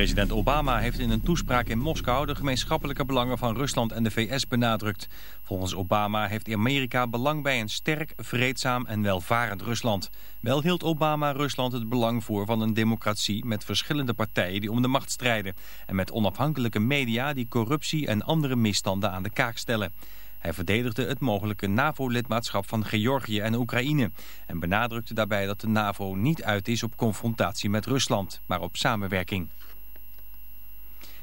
President Obama heeft in een toespraak in Moskou de gemeenschappelijke belangen van Rusland en de VS benadrukt. Volgens Obama heeft Amerika belang bij een sterk, vreedzaam en welvarend Rusland. Wel hield Obama Rusland het belang voor van een democratie met verschillende partijen die om de macht strijden. En met onafhankelijke media die corruptie en andere misstanden aan de kaak stellen. Hij verdedigde het mogelijke NAVO-lidmaatschap van Georgië en Oekraïne. En benadrukte daarbij dat de NAVO niet uit is op confrontatie met Rusland, maar op samenwerking.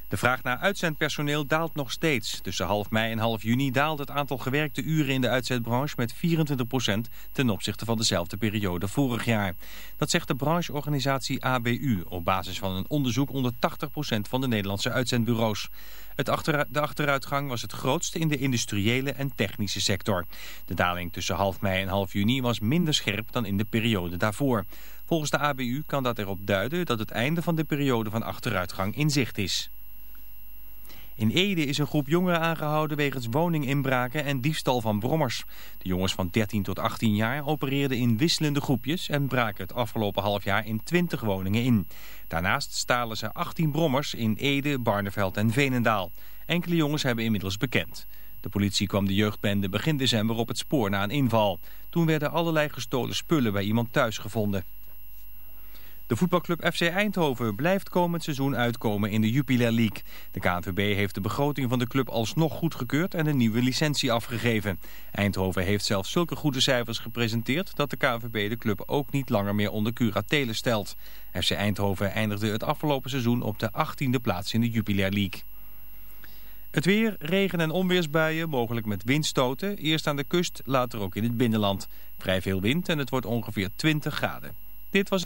De vraag naar uitzendpersoneel daalt nog steeds. Tussen half mei en half juni daalt het aantal gewerkte uren in de uitzendbranche met 24% ten opzichte van dezelfde periode vorig jaar. Dat zegt de brancheorganisatie ABU op basis van een onderzoek onder 80% van de Nederlandse uitzendbureaus. Het de achteruitgang was het grootste in de industriële en technische sector. De daling tussen half mei en half juni was minder scherp dan in de periode daarvoor. Volgens de ABU kan dat erop duiden dat het einde van de periode van achteruitgang in zicht is. In Ede is een groep jongeren aangehouden wegens woninginbraken en diefstal van brommers. De jongens van 13 tot 18 jaar opereerden in wisselende groepjes en braken het afgelopen half jaar in 20 woningen in. Daarnaast stalen ze 18 brommers in Ede, Barneveld en Veenendaal. Enkele jongens hebben inmiddels bekend. De politie kwam de jeugdbende begin december op het spoor na een inval. Toen werden allerlei gestolen spullen bij iemand thuis gevonden. De voetbalclub FC Eindhoven blijft komend seizoen uitkomen in de Jupiler League. De KNVB heeft de begroting van de club alsnog goedgekeurd en een nieuwe licentie afgegeven. Eindhoven heeft zelfs zulke goede cijfers gepresenteerd dat de KNVB de club ook niet langer meer onder curatele stelt. FC Eindhoven eindigde het afgelopen seizoen op de 18e plaats in de Jupiler League. Het weer, regen- en onweersbuien, mogelijk met windstoten. Eerst aan de kust, later ook in het binnenland. Vrij veel wind en het wordt ongeveer 20 graden. Dit was...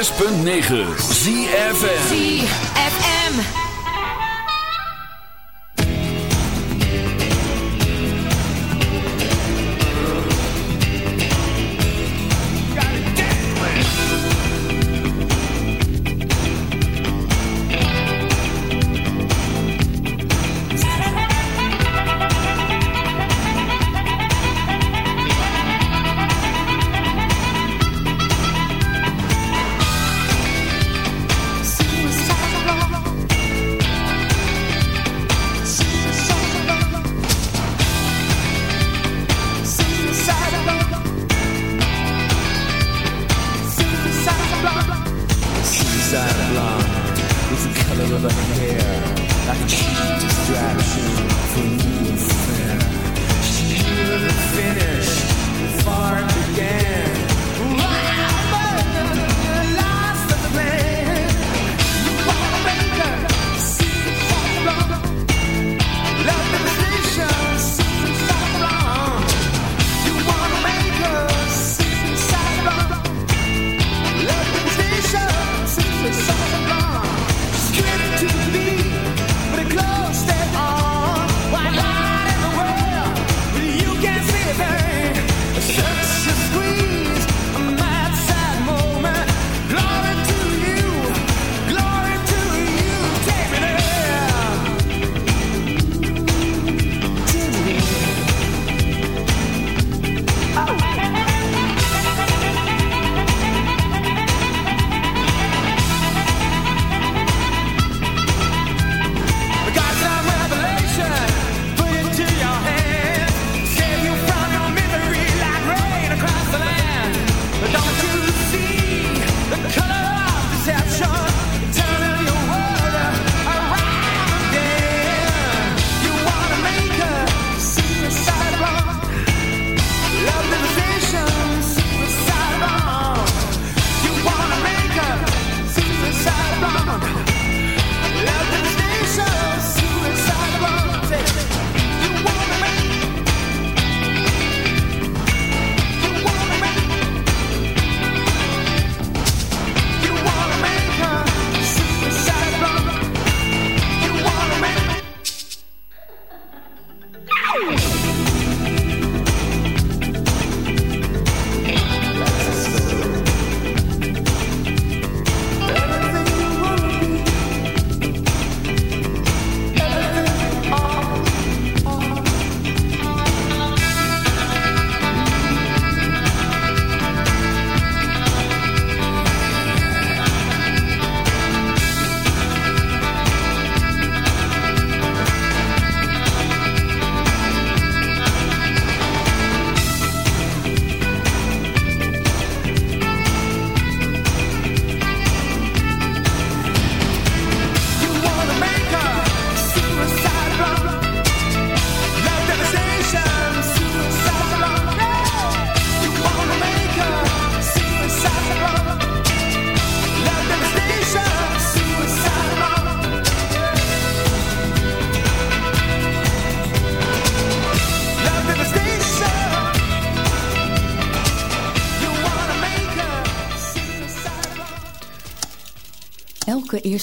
106.9 ZFN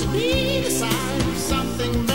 to be the sign of something.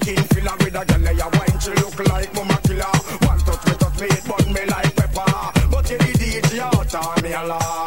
King King filler with a gal a wine She look like mama killer. One touch me touch me it burn me like pepper. But you did it, you out me a lot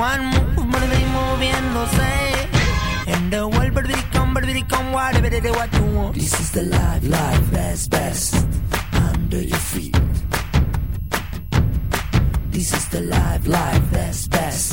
One move, motivate, moviéndose. In the world, but we come, but we come, whatever it is, what you want. This is the life, life, best, best, under your feet. This is the life, life, best, best,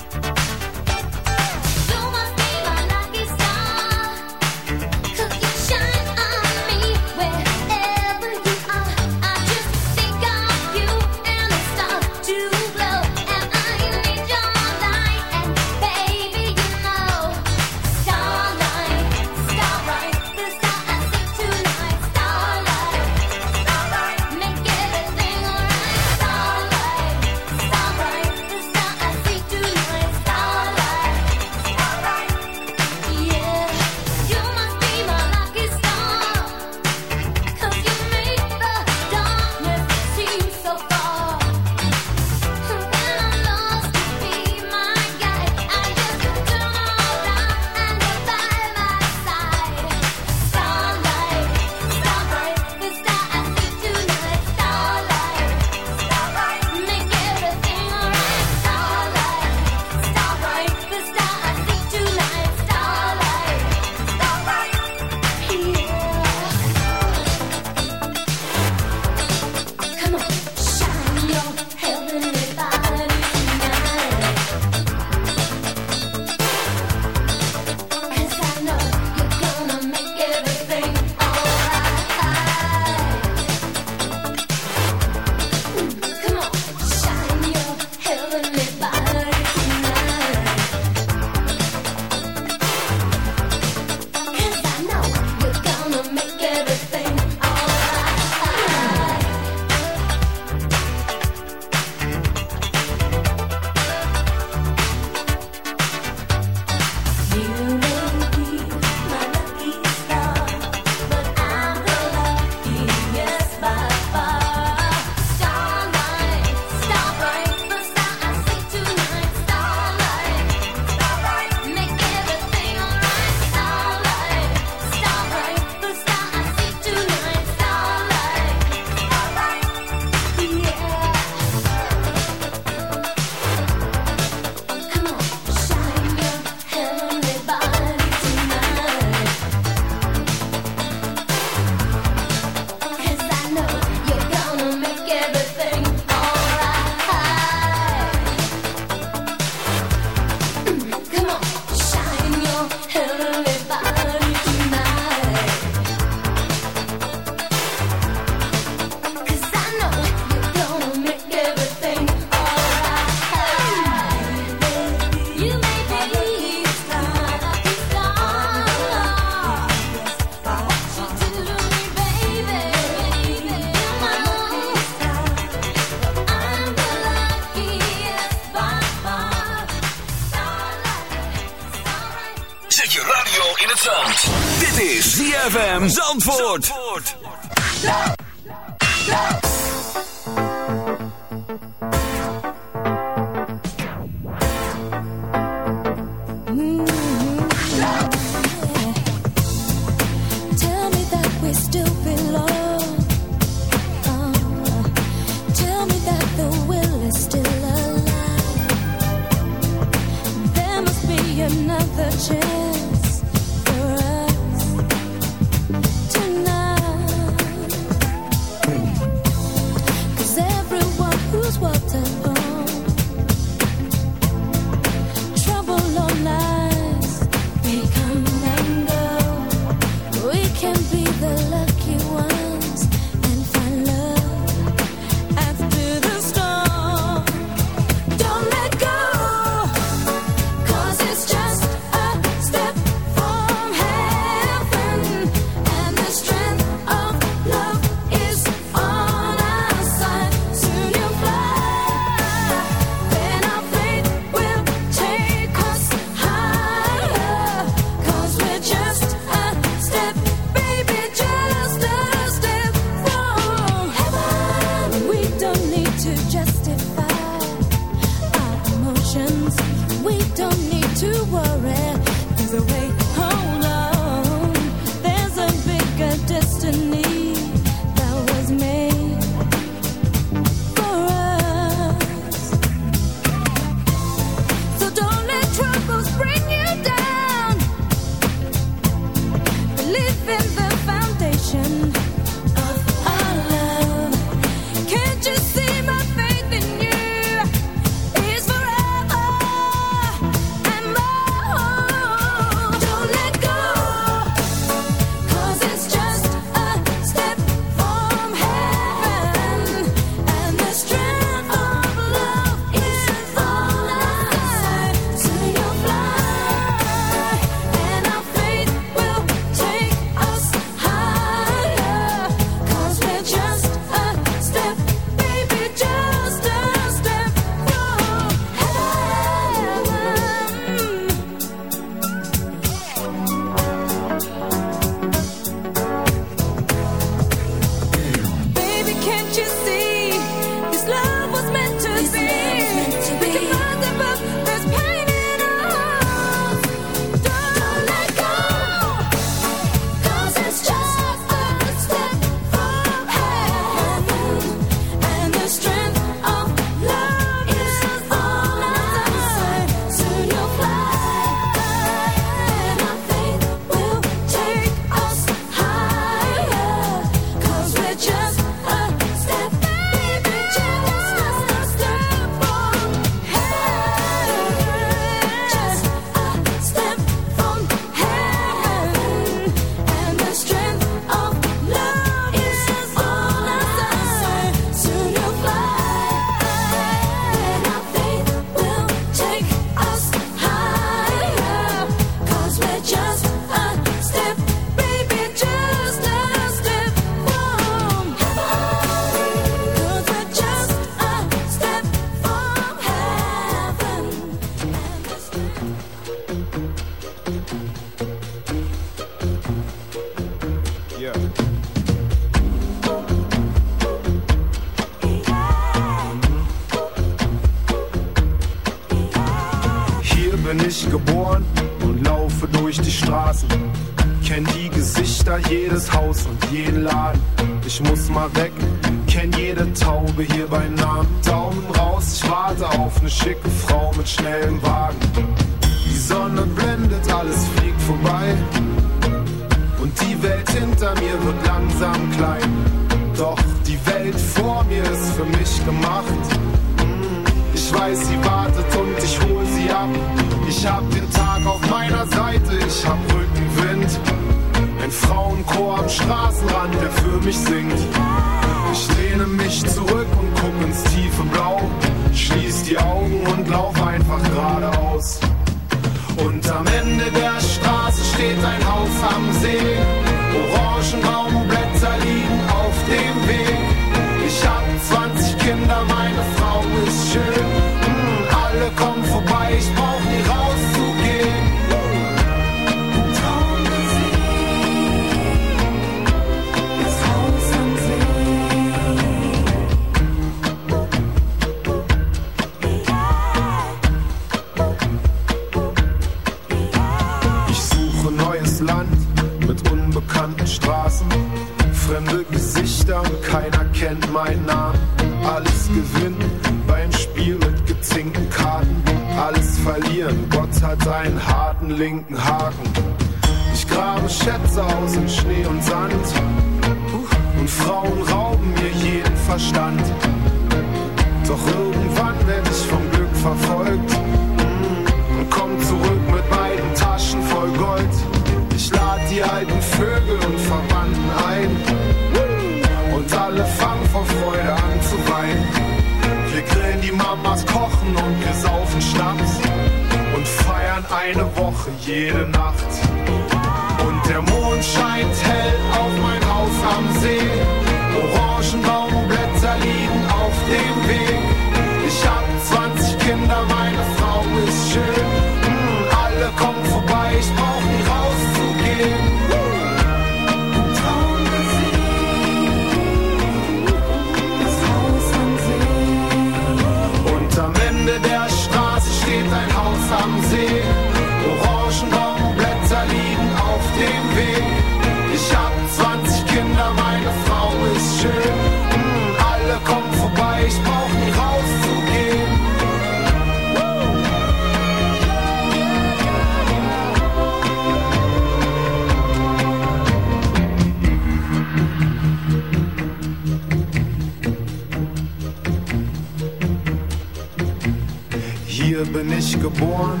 Hier bin ich geboren,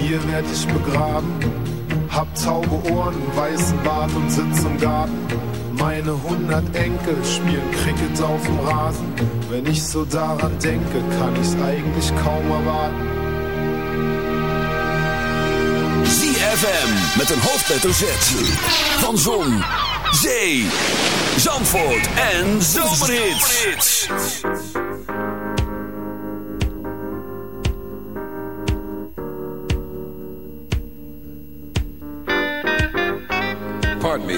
hier werd ich begraben. Hab taube Ohren, weißen Bart und sitz im Garten. Meine hundert Enkel spielen Cricket auf dem Rasen. Wenn ich so daran denke, kann ich's eigentlich kaum erwarten. ZFM met een hoofdletter Z. Van Zon, Zee, Zandvoort en Zomerhits.